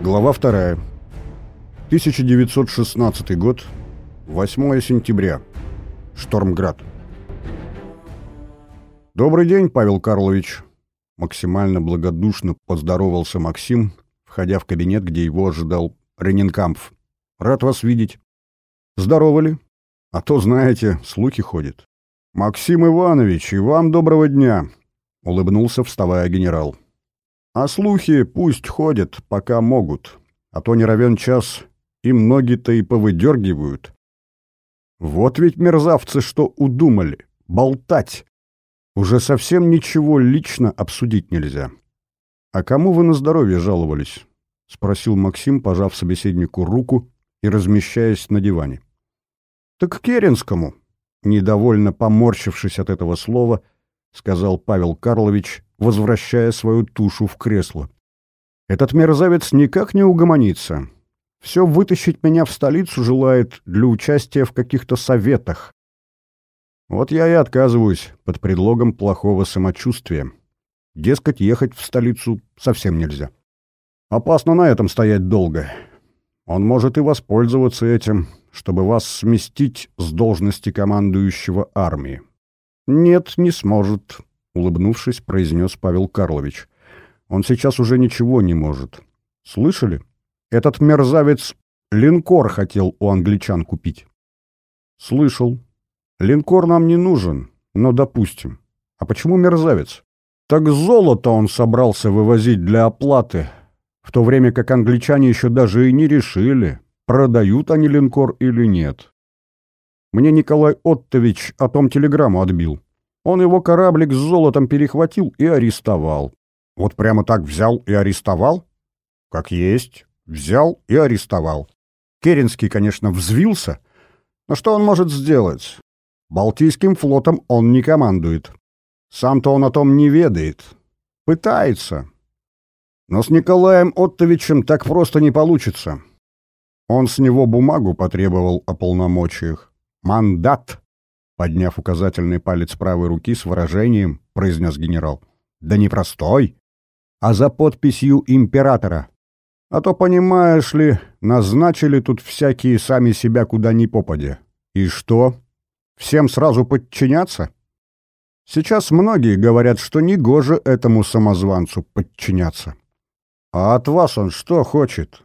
Глава 2. 1916 год. 8 сентября. Штормград. «Добрый день, Павел Карлович!» Максимально благодушно поздоровался Максим, входя в кабинет, где его ожидал Ренинкампф. «Рад вас видеть!» «Здорово ли? А то, знаете, слухи ходят». «Максим Иванович, и вам доброго дня!» — улыбнулся, вставая генерал. А слухи пусть ходят, пока могут, а то не равен час, им ноги-то и повыдергивают. Вот ведь мерзавцы что удумали, болтать. Уже совсем ничего лично обсудить нельзя. «А кому вы на здоровье жаловались?» — спросил Максим, пожав собеседнику руку и размещаясь на диване. «Так Керенскому», — недовольно поморщившись от этого слова, сказал Павел Карлович, возвращая свою тушу в кресло. «Этот мерзавец никак не угомонится. Все вытащить меня в столицу желает для участия в каких-то советах. Вот я и отказываюсь под предлогом плохого самочувствия. Дескать, ехать в столицу совсем нельзя. Опасно на этом стоять долго. Он может и воспользоваться этим, чтобы вас сместить с должности командующего армии. Нет, не сможет, улыбнувшись, произнес Павел Карлович. Он сейчас уже ничего не может. Слышали? Этот мерзавец линкор хотел у англичан купить. Слышал. Линкор нам не нужен, но допустим. А почему мерзавец? Так золото он собрался вывозить для оплаты, в то время как англичане еще даже и не решили, продают они линкор или нет. Мне Николай Оттович о том телеграмму отбил. Он его кораблик с золотом перехватил и арестовал. Вот прямо так взял и арестовал? Как есть, взял и арестовал. Керенский, конечно, взвился, но что он может сделать? Балтийским флотом он не командует. Сам-то он о том не ведает. Пытается. Но с Николаем Оттовичем так просто не получится. Он с него бумагу потребовал о полномочиях. Мандат. Подняв указательный палец правой руки с выражением, произнес генерал. «Да не простой, а за подписью императора. А то, понимаешь ли, назначили тут всякие сами себя куда ни попадя. И что? Всем сразу подчиняться? Сейчас многие говорят, что негоже этому самозванцу подчиняться. А от вас он что хочет?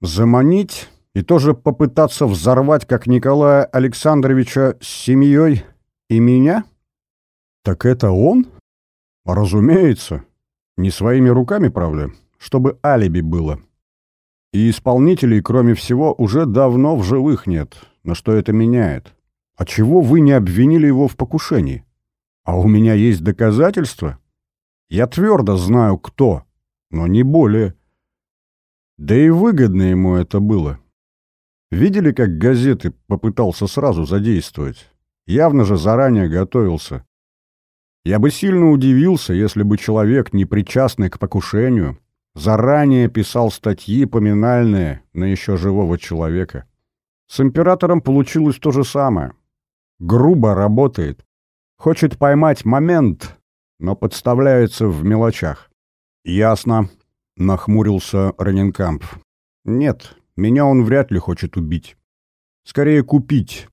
Заманить и тоже попытаться взорвать, как Николая Александровича, с семьей и меня? Так это он? Разумеется. Не своими руками, правда, чтобы алиби было. И исполнителей, кроме всего, уже давно в живых нет. Но что это меняет? А чего вы не обвинили его в покушении? А у меня есть доказательства? Я твердо знаю, кто, но не более. Да и выгодно ему это было. Видели, как газеты попытался сразу задействовать? Явно же заранее готовился. Я бы сильно удивился, если бы человек, не причастный к покушению, заранее писал статьи поминальные на еще живого человека. С императором получилось то же самое. Грубо работает. Хочет поймать момент, но подставляется в мелочах. «Ясно», — нахмурился Раненкамп. «Нет, меня он вряд ли хочет убить. Скорее купить.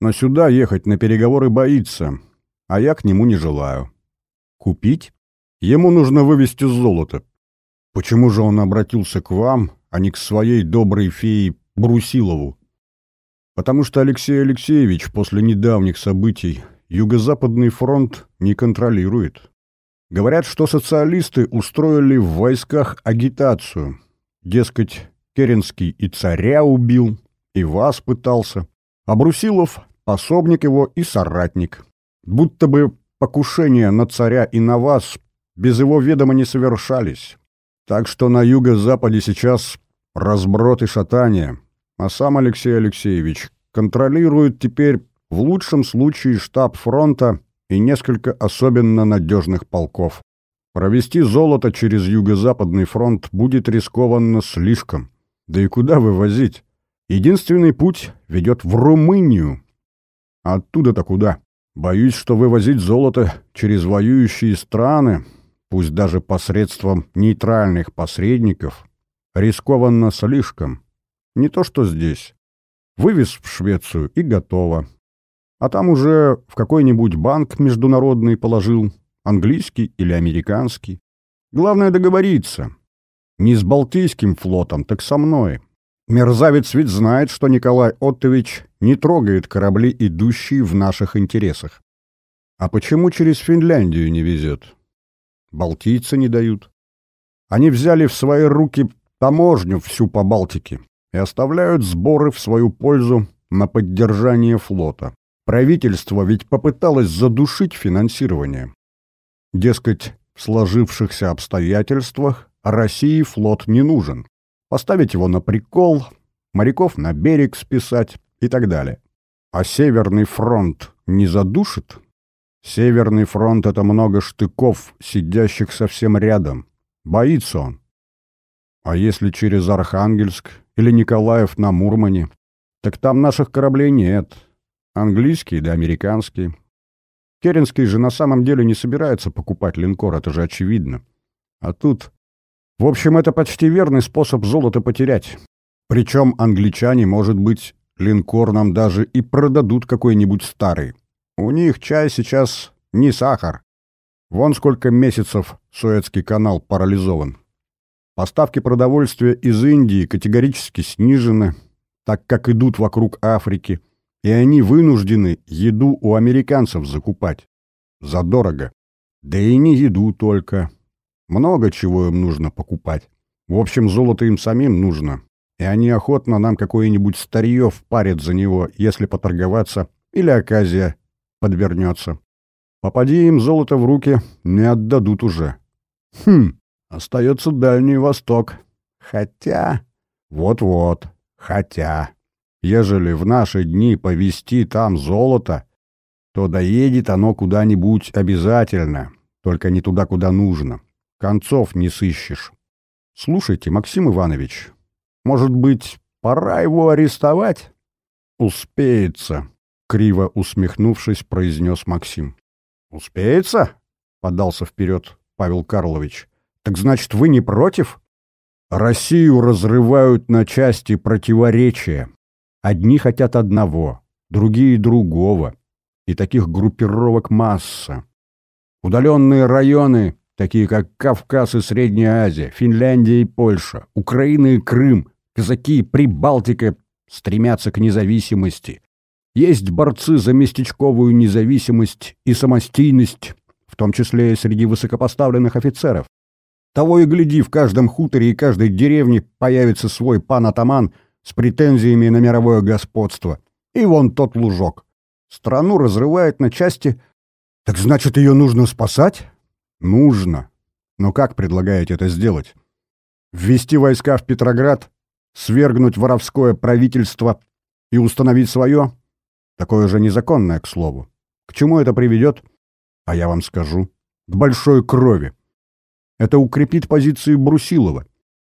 Но сюда ехать на переговоры боится, а я к нему не желаю. Купить? Ему нужно вывести золото. Почему же он обратился к вам, а не к своей доброй фее Брусилову? Потому что Алексей Алексеевич после недавних событий Юго-Западный фронт не контролирует. Говорят, что социалисты устроили в войсках агитацию. Дескать, Керенский и царя убил, и вас пытался. А Брусилов — пособник его и соратник. Будто бы покушения на царя и на вас без его ведома не совершались. Так что на юго-западе сейчас разброд и шатание, а сам Алексей Алексеевич контролирует теперь в лучшем случае штаб фронта и несколько особенно надежных полков. Провести золото через юго-западный фронт будет рискованно слишком. Да и куда вывозить? Единственный путь ведет в Румынию. Оттуда-то куда? Боюсь, что вывозить золото через воюющие страны, пусть даже посредством нейтральных посредников, Рискованно слишком. Не то что здесь. Вывез в Швецию и готово. А там уже в какой-нибудь банк международный положил, английский или американский. Главное договориться. Не с Балтийским флотом, так со мной. Мерзавец ведь знает, что Николай Оттович не трогает корабли, идущие в наших интересах. А почему через Финляндию не везет? Балтийцы не дают. Они взяли в свои руки таможню всю по Балтике и оставляют сборы в свою пользу на поддержание флота. Правительство ведь попыталось задушить финансирование. Дескать, в сложившихся обстоятельствах России флот не нужен. Поставить его на прикол, моряков на берег списать и так далее. А Северный фронт не задушит? Северный фронт — это много штыков, сидящих совсем рядом. Боится он. А если через Архангельск или Николаев на Мурмане? Так там наших кораблей нет. Английские да американские. Керенский же на самом деле не собирается покупать линкор, это же очевидно. А тут... В общем, это почти верный способ золото потерять. Причем англичане, может быть, линкор нам даже и продадут какой-нибудь старый. У них чай сейчас не сахар. Вон сколько месяцев Суэцкий канал парализован. Поставки продовольствия из Индии категорически снижены, так как идут вокруг Африки, и они вынуждены еду у американцев закупать. Задорого. Да и не еду только. Много чего им нужно покупать. В общем, золото им самим нужно, и они охотно нам какое-нибудь старье впарят за него, если поторговаться, или оказия подвернется. Попади им золото в руки, не отдадут уже. Хм, остается Дальний Восток. Хотя... Вот-вот, хотя... Ежели в наши дни повести там золото, то доедет оно куда-нибудь обязательно, только не туда, куда нужно. Концов не сыщешь. Слушайте, Максим Иванович, может быть, пора его арестовать? Успеется, криво усмехнувшись, произнес Максим. Успеется? Подался вперед Павел Карлович. Так значит, вы не против? Россию разрывают на части противоречия. Одни хотят одного, другие другого. И таких группировок масса. Удаленные районы такие как Кавказ и Средняя Азия, Финляндия и Польша, Украина и Крым, казаки и Прибалтика стремятся к независимости. Есть борцы за местечковую независимость и самостийность, в том числе и среди высокопоставленных офицеров. Того и гляди, в каждом хуторе и каждой деревне появится свой пан-атаман с претензиями на мировое господство. И вон тот лужок. Страну разрывает на части. Так значит, ее нужно спасать? Нужно. Но как предлагаете это сделать? Ввести войска в Петроград, свергнуть воровское правительство и установить свое? Такое же незаконное, к слову. К чему это приведет? А я вам скажу. К большой крови. Это укрепит позиции Брусилова.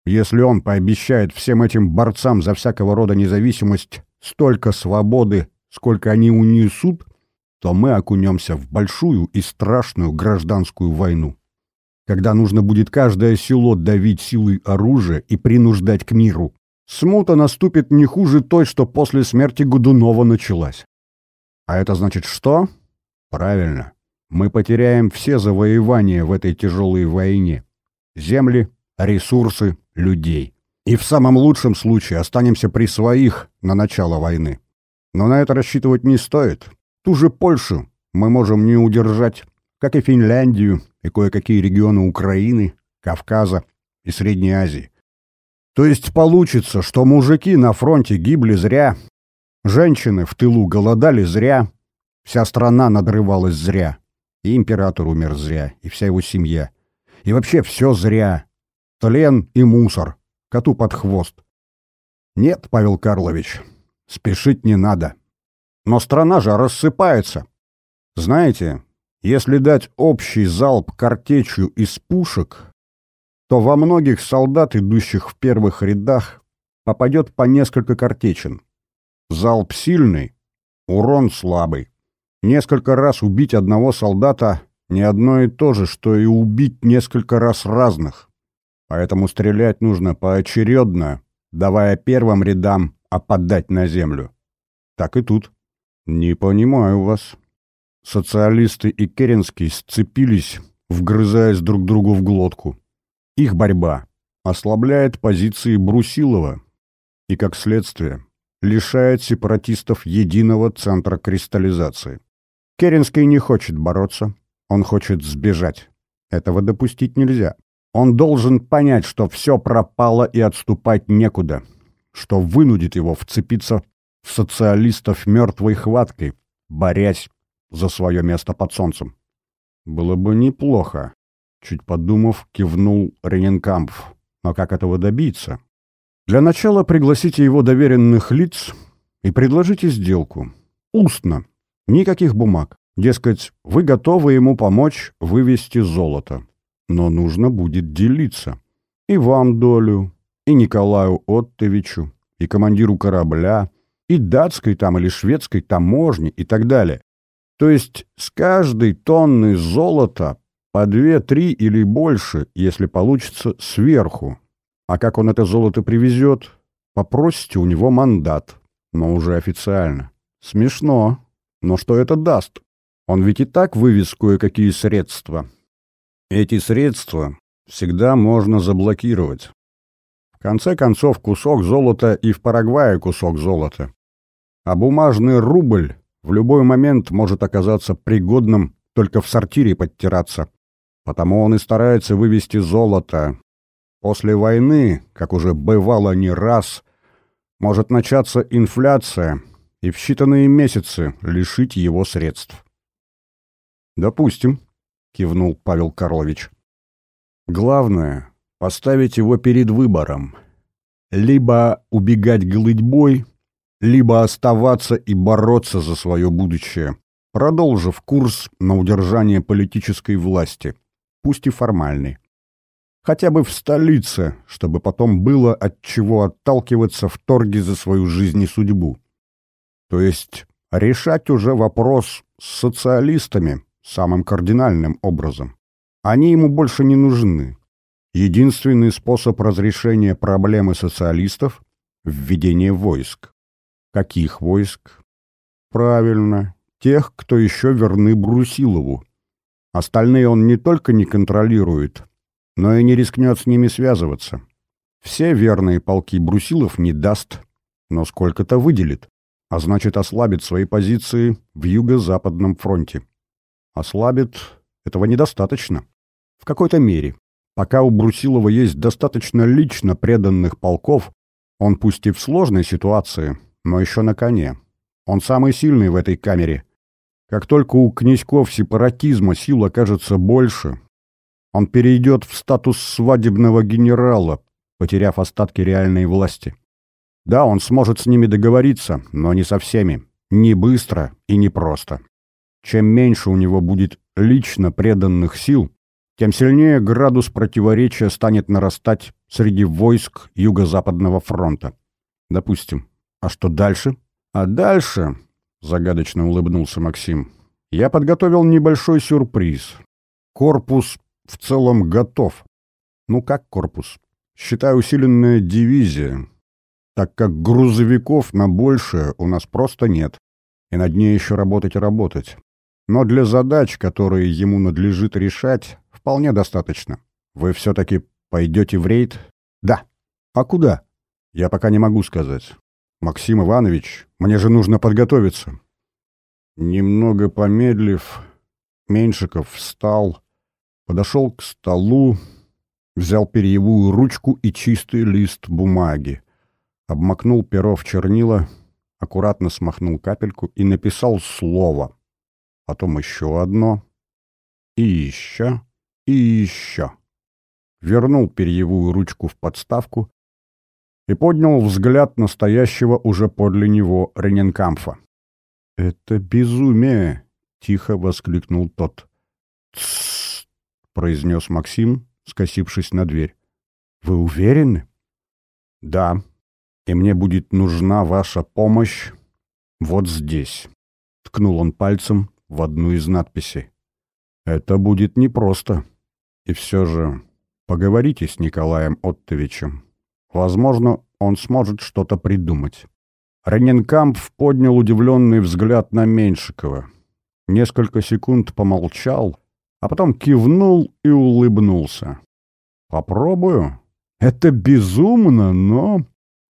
Если он пообещает всем этим борцам за всякого рода независимость столько свободы, сколько они унесут, то мы окунемся в большую и страшную гражданскую войну, когда нужно будет каждое село давить силой оружия и принуждать к миру. Смута наступит не хуже той, что после смерти Годунова началась. А это значит что? Правильно. Мы потеряем все завоевания в этой тяжелой войне. Земли, ресурсы, людей. И в самом лучшем случае останемся при своих на начало войны. Но на это рассчитывать не стоит. Ту же Польшу мы можем не удержать, как и Финляндию и кое-какие регионы Украины, Кавказа и Средней Азии. То есть получится, что мужики на фронте гибли зря, женщины в тылу голодали зря, вся страна надрывалась зря, и император умер зря, и вся его семья. И вообще все зря. Тлен и мусор, коту под хвост. Нет, Павел Карлович, спешить не надо. Но страна же рассыпается. Знаете, если дать общий залп картечью из пушек, то во многих солдат, идущих в первых рядах, попадет по несколько картечин. Залп сильный, урон слабый. Несколько раз убить одного солдата не одно и то же, что и убить несколько раз разных. Поэтому стрелять нужно поочередно, давая первым рядам опадать на землю. Так и тут. Не понимаю вас. Социалисты и Керенский сцепились, вгрызаясь друг другу в глотку. Их борьба ослабляет позиции Брусилова и, как следствие, лишает сепаратистов единого центра кристаллизации. Керенский не хочет бороться, он хочет сбежать. Этого допустить нельзя. Он должен понять, что все пропало и отступать некуда, что вынудит его вцепиться социалистов мертвой хваткой, борясь за свое место под солнцем. Было бы неплохо, чуть подумав, кивнул Рененкампф. Но как этого добиться? Для начала пригласите его доверенных лиц и предложите сделку. Устно. Никаких бумаг. Дескать, вы готовы ему помочь вывести золото. Но нужно будет делиться. И вам долю, и Николаю Оттовичу, и командиру корабля, и датской там или шведской таможни и так далее. То есть с каждой тонны золота по две-три или больше, если получится, сверху, а как он это золото привезет? Попросите у него мандат, но уже официально. Смешно. Но что это даст? Он ведь и так вывез кое-какие средства. Эти средства всегда можно заблокировать. В конце концов, кусок золота и в Парагвае кусок золота. А бумажный рубль в любой момент может оказаться пригодным только в сортире подтираться. Потому он и старается вывести золото, После войны, как уже бывало не раз, может начаться инфляция и в считанные месяцы лишить его средств. «Допустим», — кивнул Павел Карлович. «Главное — поставить его перед выбором. Либо убегать глытьбой, либо оставаться и бороться за свое будущее, продолжив курс на удержание политической власти, пусть и формальный хотя бы в столице, чтобы потом было от чего отталкиваться в торге за свою жизнь и судьбу. То есть решать уже вопрос с социалистами самым кардинальным образом. Они ему больше не нужны. Единственный способ разрешения проблемы социалистов – введение войск. Каких войск? Правильно, тех, кто еще верны Брусилову. Остальные он не только не контролирует, но и не рискнет с ними связываться. Все верные полки Брусилов не даст, но сколько-то выделит, а значит ослабит свои позиции в юго-западном фронте. Ослабит — этого недостаточно. В какой-то мере. Пока у Брусилова есть достаточно лично преданных полков, он пусть и в сложной ситуации, но еще на коне. Он самый сильный в этой камере. Как только у князьков сепаратизма сил окажется больше, он перейдет в статус свадебного генерала, потеряв остатки реальной власти. Да, он сможет с ними договориться, но не со всеми. Не быстро и не просто. Чем меньше у него будет лично преданных сил, тем сильнее градус противоречия станет нарастать среди войск Юго-Западного фронта. Допустим. А что дальше? А дальше, загадочно улыбнулся Максим, я подготовил небольшой сюрприз. Корпус в целом готов. Ну как корпус? Считаю усиленная дивизия, так как грузовиков на большее у нас просто нет, и над ней еще работать и работать. Но для задач, которые ему надлежит решать, вполне достаточно. Вы все-таки пойдете в рейд? Да. А куда? Я пока не могу сказать. Максим Иванович, мне же нужно подготовиться. Немного помедлив, Меньшиков встал, Подошел к столу, взял перьевую ручку и чистый лист бумаги. Обмакнул перо в чернила, аккуратно смахнул капельку и написал слово. Потом еще одно. И еще. И еще. Вернул перьевую ручку в подставку и поднял взгляд настоящего уже подле него Рененкамфа. «Это безумие!» — тихо воскликнул тот. «Тссс!» произнес Максим, скосившись на дверь. «Вы уверены?» «Да. И мне будет нужна ваша помощь вот здесь», — ткнул он пальцем в одну из надписей. «Это будет непросто. И все же Поговорите с Николаем Оттовичем. Возможно, он сможет что-то придумать. Рененкамп поднял удивленный взгляд на Меньшикова. Несколько секунд помолчал, а потом кивнул и улыбнулся. «Попробую. Это безумно, но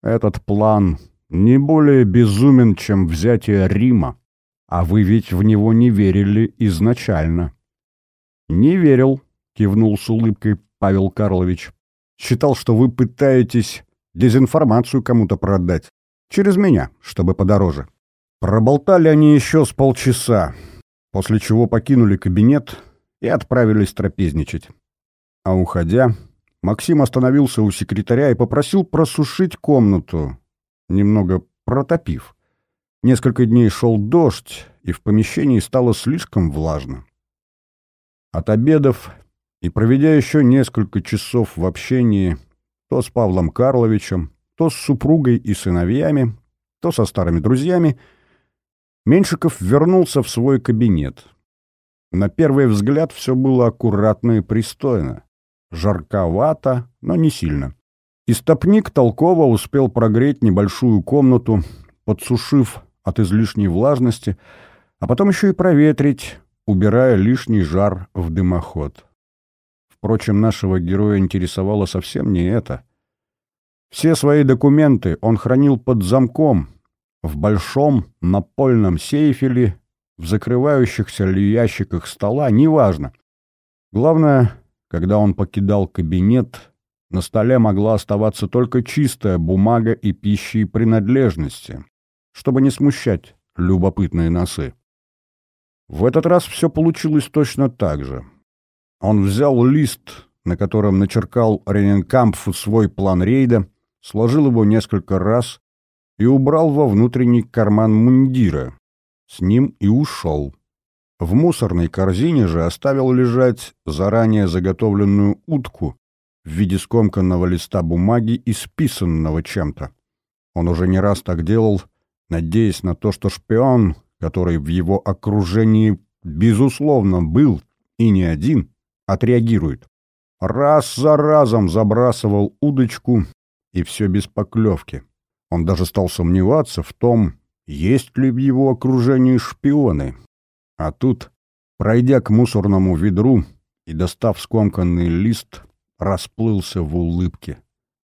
этот план не более безумен, чем взятие Рима. А вы ведь в него не верили изначально». «Не верил», — кивнул с улыбкой Павел Карлович. «Считал, что вы пытаетесь дезинформацию кому-то продать. Через меня, чтобы подороже». Проболтали они еще с полчаса, после чего покинули кабинет и отправились трапезничать. А уходя, Максим остановился у секретаря и попросил просушить комнату, немного протопив. Несколько дней шел дождь, и в помещении стало слишком влажно. От обедов и проведя еще несколько часов в общении то с Павлом Карловичем, то с супругой и сыновьями, то со старыми друзьями, Меньшиков вернулся в свой кабинет. На первый взгляд все было аккуратно и пристойно. Жарковато, но не сильно. Истопник толково успел прогреть небольшую комнату, подсушив от излишней влажности, а потом еще и проветрить, убирая лишний жар в дымоход. Впрочем, нашего героя интересовало совсем не это. Все свои документы он хранил под замком, в большом напольном сейфе ли, в закрывающихся ли ящиках стола, неважно. Главное, когда он покидал кабинет, на столе могла оставаться только чистая бумага и пищи и принадлежности, чтобы не смущать любопытные носы. В этот раз все получилось точно так же. Он взял лист, на котором начеркал Рененкампфу свой план рейда, сложил его несколько раз и убрал во внутренний карман мундира. С ним и ушел. В мусорной корзине же оставил лежать заранее заготовленную утку в виде скомканного листа бумаги, исписанного чем-то. Он уже не раз так делал, надеясь на то, что шпион который в его окружении, безусловно, был и не один, отреагирует. Раз за разом забрасывал удочку, и все без поклевки. Он даже стал сомневаться в том, есть ли в его окружении шпионы. А тут, пройдя к мусорному ведру и достав скомканный лист, расплылся в улыбке.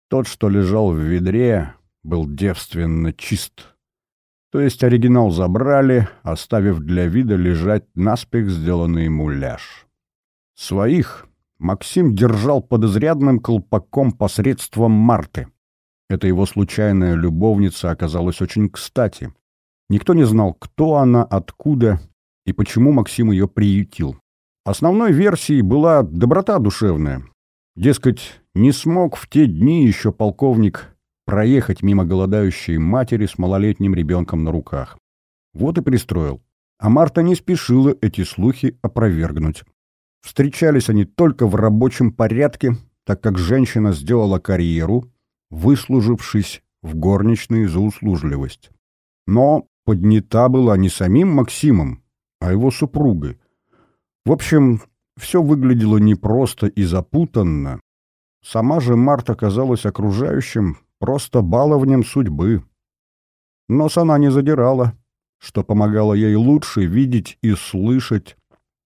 Тот, что лежал в ведре, был девственно чист. То есть оригинал забрали, оставив для вида лежать наспех сделанный муляж. Своих Максим держал под изрядным колпаком посредством Марты. Эта его случайная любовница оказалась очень кстати. Никто не знал, кто она, откуда и почему Максим ее приютил. Основной версией была доброта душевная. Дескать, не смог в те дни еще полковник проехать мимо голодающей матери с малолетним ребенком на руках. Вот и пристроил. А Марта не спешила эти слухи опровергнуть. Встречались они только в рабочем порядке, так как женщина сделала карьеру, выслужившись в горничной за услужливость. Но поднята была не самим Максимом, а его супругой. В общем, все выглядело непросто и запутанно. Сама же Марта казалась окружающим просто баловнем судьбы. Нос она не задирала, что помогало ей лучше видеть и слышать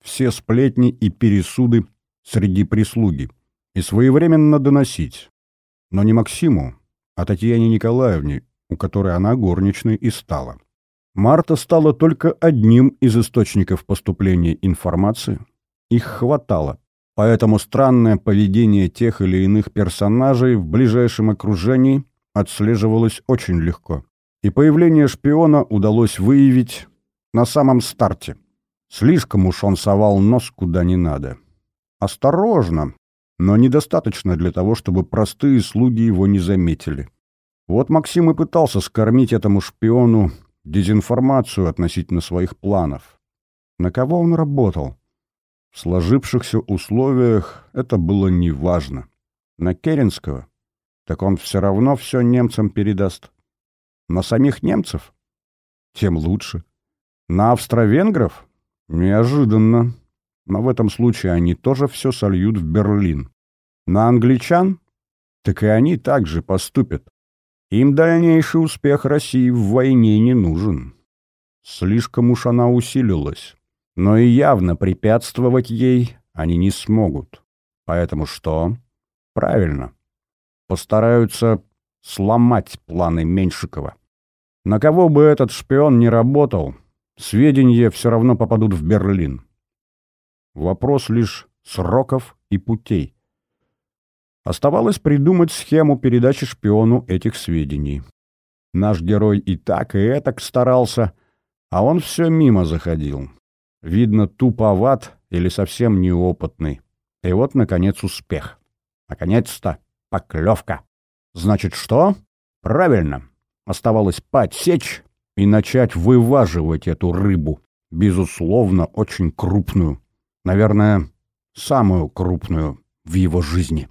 все сплетни и пересуды среди прислуги и своевременно доносить. Но не Максиму, а Татьяне Николаевне, у которой она горничной и стала. Марта стала только одним из источников поступления информации. Их хватало. Поэтому странное поведение тех или иных персонажей в ближайшем окружении отслеживалось очень легко. И появление шпиона удалось выявить на самом старте. Слишком уж он совал нос куда не надо. Осторожно, но недостаточно для того, чтобы простые слуги его не заметили. Вот Максим и пытался скормить этому шпиону дезинформацию относительно своих планов. На кого он работал? В сложившихся условиях это было неважно. На Керенского? Так он все равно все немцам передаст. На самих немцев? Тем лучше. На австро-венгров? Неожиданно. Но в этом случае они тоже все сольют в Берлин. На англичан? Так и они также поступят. Им дальнейший успех России в войне не нужен. Слишком уж она усилилась. Но и явно препятствовать ей они не смогут. Поэтому что? Правильно. Постараются сломать планы Меньшикова. На кого бы этот шпион не работал, сведения все равно попадут в Берлин. Вопрос лишь сроков и путей. Оставалось придумать схему передачи шпиону этих сведений. Наш герой и так, и этак старался, а он все мимо заходил. Видно, туповат или совсем неопытный. И вот, наконец, успех. Наконец-то поклевка. Значит, что? Правильно. Оставалось подсечь и начать вываживать эту рыбу. Безусловно, очень крупную. Наверное, самую крупную в его жизни.